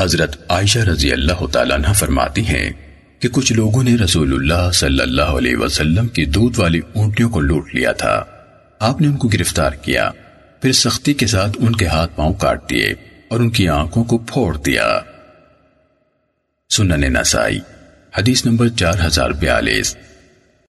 حضرت عائشہ رضی اللہ تعالیٰ عنہ فرماتی ہیں کہ کچھ لوگوں نے رسول اللہ صلی اللہ علیہ وسلم کی دودھ والی اونٹیوں کو لوٹ لیا تھا۔ آپ نے ان کو گرفتار کیا، پھر سختی کے ساتھ ان کے ہاتھ پاؤں کاٹ دیے اور ان کی آنکھوں کو پھوڑ دیا۔ سنن نسائی، حدیث نمبر چار ہزار بیالیس۔